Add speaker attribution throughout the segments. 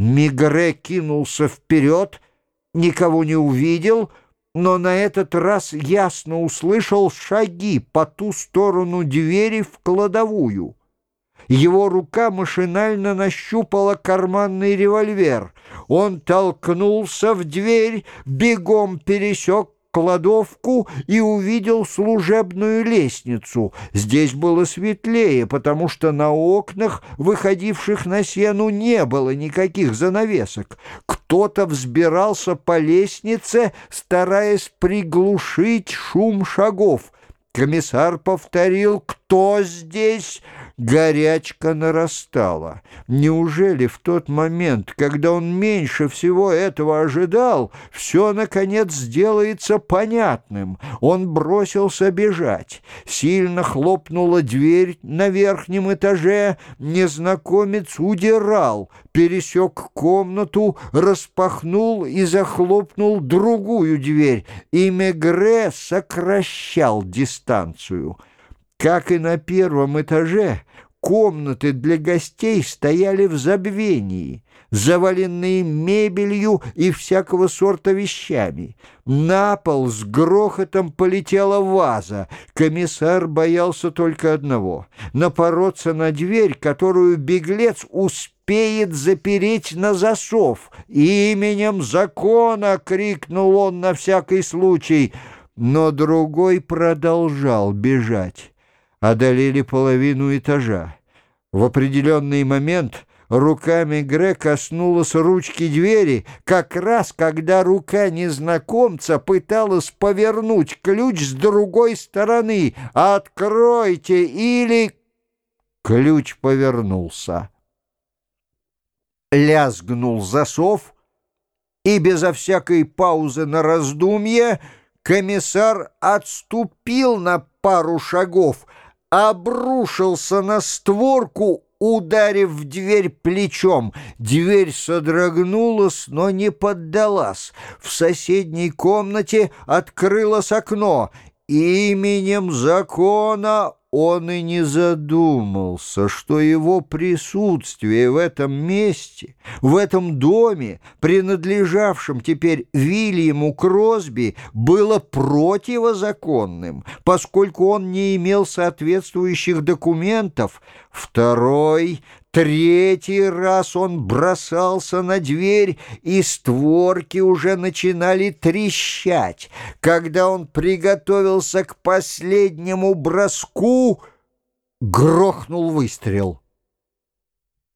Speaker 1: Мигре кинулся вперед, никого не увидел, но на этот раз ясно услышал шаги по ту сторону двери в кладовую. Его рука машинально нащупала карманный револьвер. Он толкнулся в дверь, бегом пересек кладовку и увидел служебную лестницу. Здесь было светлее, потому что на окнах, выходивших на сену, не было никаких занавесок. Кто-то взбирался по лестнице, стараясь приглушить шум шагов. Комиссар повторил «Кто здесь?» Горячка нарастала. Неужели в тот момент, когда он меньше всего этого ожидал, все, наконец, сделается понятным? Он бросился бежать. Сильно хлопнула дверь на верхнем этаже. Незнакомец удирал, пересек комнату, распахнул и захлопнул другую дверь, и Мегре сокращал дистанцию. Как и на первом этаже, комнаты для гостей стояли в забвении, заваленные мебелью и всякого сорта вещами. На пол с грохотом полетела ваза. Комиссар боялся только одного — напороться на дверь, которую беглец успеет запереть на засов. «Именем закона!» — крикнул он на всякий случай, но другой продолжал бежать одолели половину этажа. В определенный момент руками Гре коснулась ручки двери, как раз когда рука незнакомца пыталась повернуть ключ с другой стороны. «Откройте!» или... Ключ повернулся. Лязгнул засов, и безо всякой паузы на раздумье комиссар отступил на пару шагов — обрушился на створку, ударив в дверь плечом. Дверь содрогнулась, но не поддалась. В соседней комнате открылось окно. Именем закона он и не задумался, что его присутствие в этом месте, в этом доме, принадлежавшем теперь Вильяму Кросби, было противозаконным, поскольку он не имел соответствующих документов. Второй Третий раз он бросался на дверь, и створки уже начинали трещать. Когда он приготовился к последнему броску, грохнул выстрел.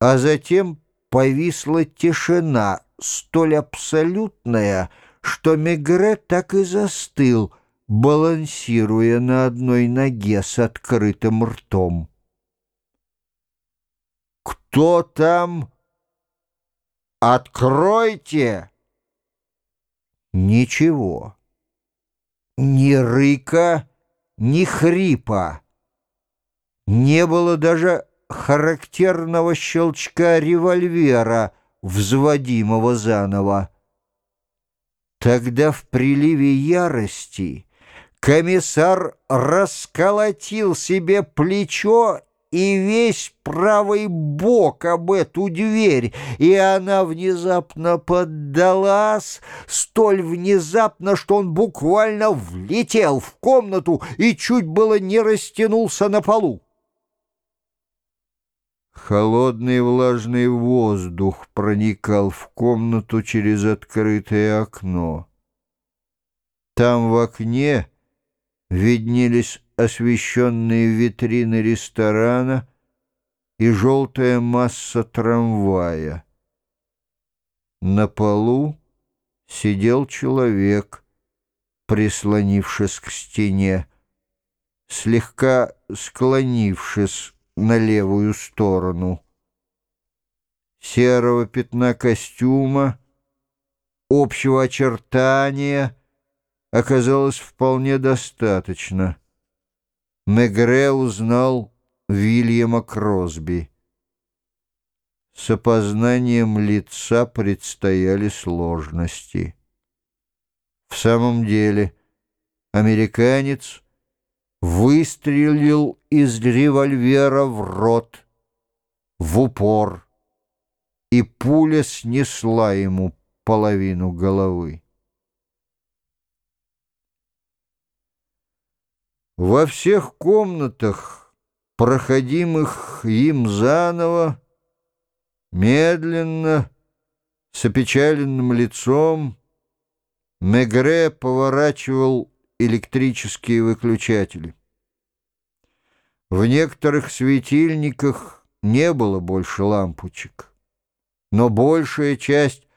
Speaker 1: А затем повисла тишина, столь абсолютная, что Мегре так и застыл, балансируя на одной ноге с открытым ртом. «Кто там? Откройте!» Ничего. Ни рыка, ни хрипа. Не было даже характерного щелчка револьвера, взводимого заново. Тогда в приливе ярости комиссар расколотил себе плечо и весь правый бок об эту дверь, и она внезапно поддалась, столь внезапно, что он буквально влетел в комнату и чуть было не растянулся на полу. Холодный влажный воздух проникал в комнату через открытое окно. Там в окне виднелись освещенные витрины ресторана и желтая масса трамвая. На полу сидел человек, прислонившись к стене, слегка склонившись на левую сторону. Серого пятна костюма, общего очертания оказалось вполне достаточно — Мегре узнал Вильяма Кросби. С опознанием лица предстояли сложности. В самом деле, американец выстрелил из револьвера в рот, в упор, и пуля снесла ему половину головы. Во всех комнатах, проходимых им заново, медленно, с опечаленным лицом, Мегре поворачивал электрические выключатели. В некоторых светильниках не было больше лампочек, но большая часть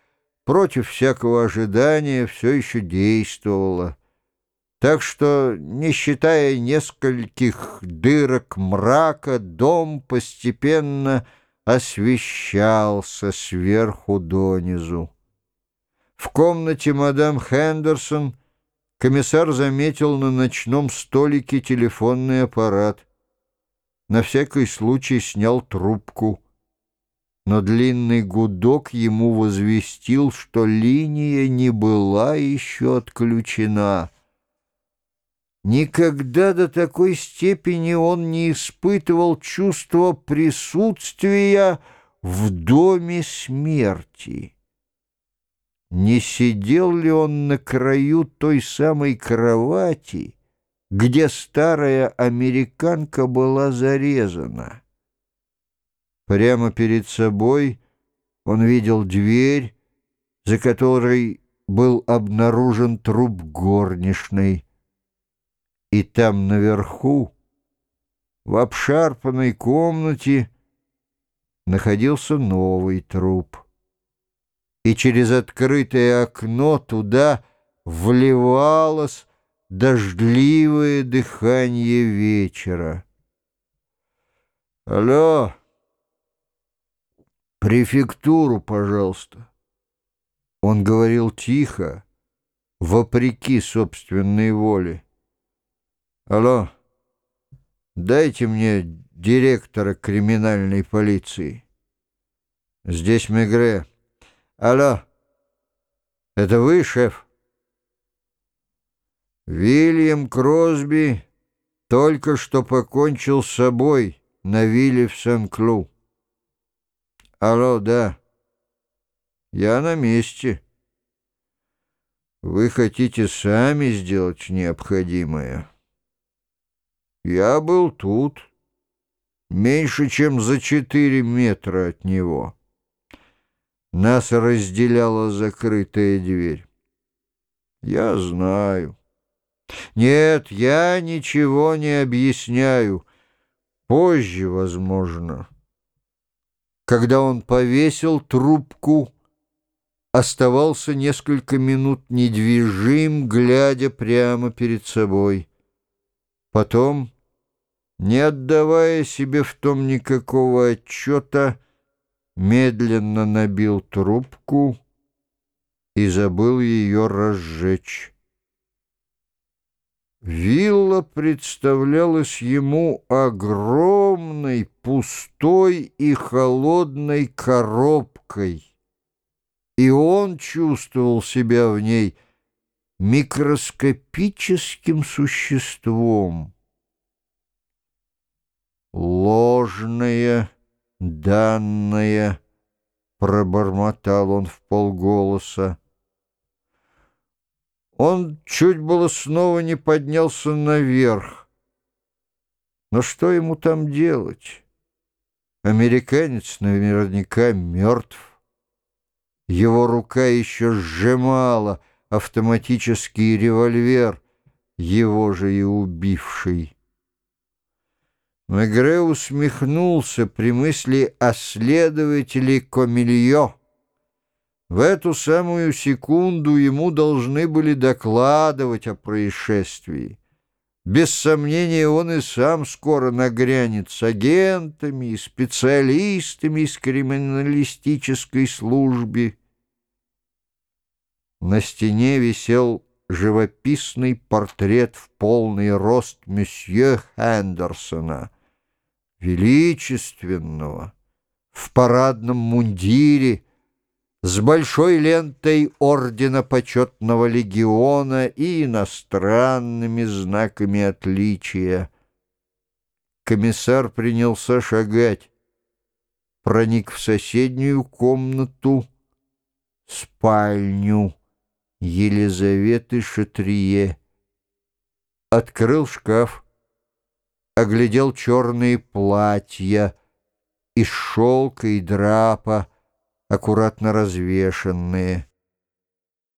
Speaker 1: против всякого ожидания все еще действовала. Так что, не считая нескольких дырок мрака, дом постепенно освещался сверху донизу. В комнате мадам Хендерсон комиссар заметил на ночном столике телефонный аппарат. На всякий случай снял трубку, но длинный гудок ему возвестил, что линия не была еще отключена. Никогда до такой степени он не испытывал чувства присутствия в доме смерти. Не сидел ли он на краю той самой кровати, где старая американка была зарезана? Прямо перед собой он видел дверь, за которой был обнаружен труп горничной. И там наверху, в обшарпанной комнате, находился новый труп — и через открытое окно туда вливалось дождливое дыхание вечера. «Алло! Префектуру, пожалуйста!» Он говорил тихо, вопреки собственной воле. «Алло, дайте мне директора криминальной полиции. Здесь Мегре». Алло, это вы, шеф? Вильям Кросби только что покончил с собой на вилле в Сен-Клу. Алло, да. Я на месте. Вы хотите сами сделать необходимое? Я был тут, меньше чем за четыре метра от него. Нас разделяла закрытая дверь. Я знаю. Нет, я ничего не объясняю. Позже, возможно. Когда он повесил трубку, оставался несколько минут недвижим, глядя прямо перед собой. Потом, не отдавая себе в том никакого отчета, медленно набил трубку и забыл ее разжечь. Вилла представлялась ему огромной, пустой и холодной коробкой, и он чувствовал себя в ней микроскопическим существом. Ложная, данное, — пробормотал он в полголоса. Он чуть было снова не поднялся наверх. Но что ему там делать? Американец наверняка мертв. Его рука еще сжимала автоматический револьвер, его же и убивший. Мегре усмехнулся при мысли о следователе Комильо. В эту самую секунду ему должны были докладывать о происшествии. Без сомнения, он и сам скоро нагрянет с агентами и специалистами из криминалистической службы. На стене висел живописный портрет в полный рост месье Хендерсона — величественного, в парадном мундире, с большой лентой Ордена Почетного Легиона и иностранными знаками отличия. Комиссар принялся шагать. проник в соседнюю комнату, спальню Елизаветы Шатрие, открыл шкаф, оглядел черные платья из шелка и драпа, аккуратно развешенные.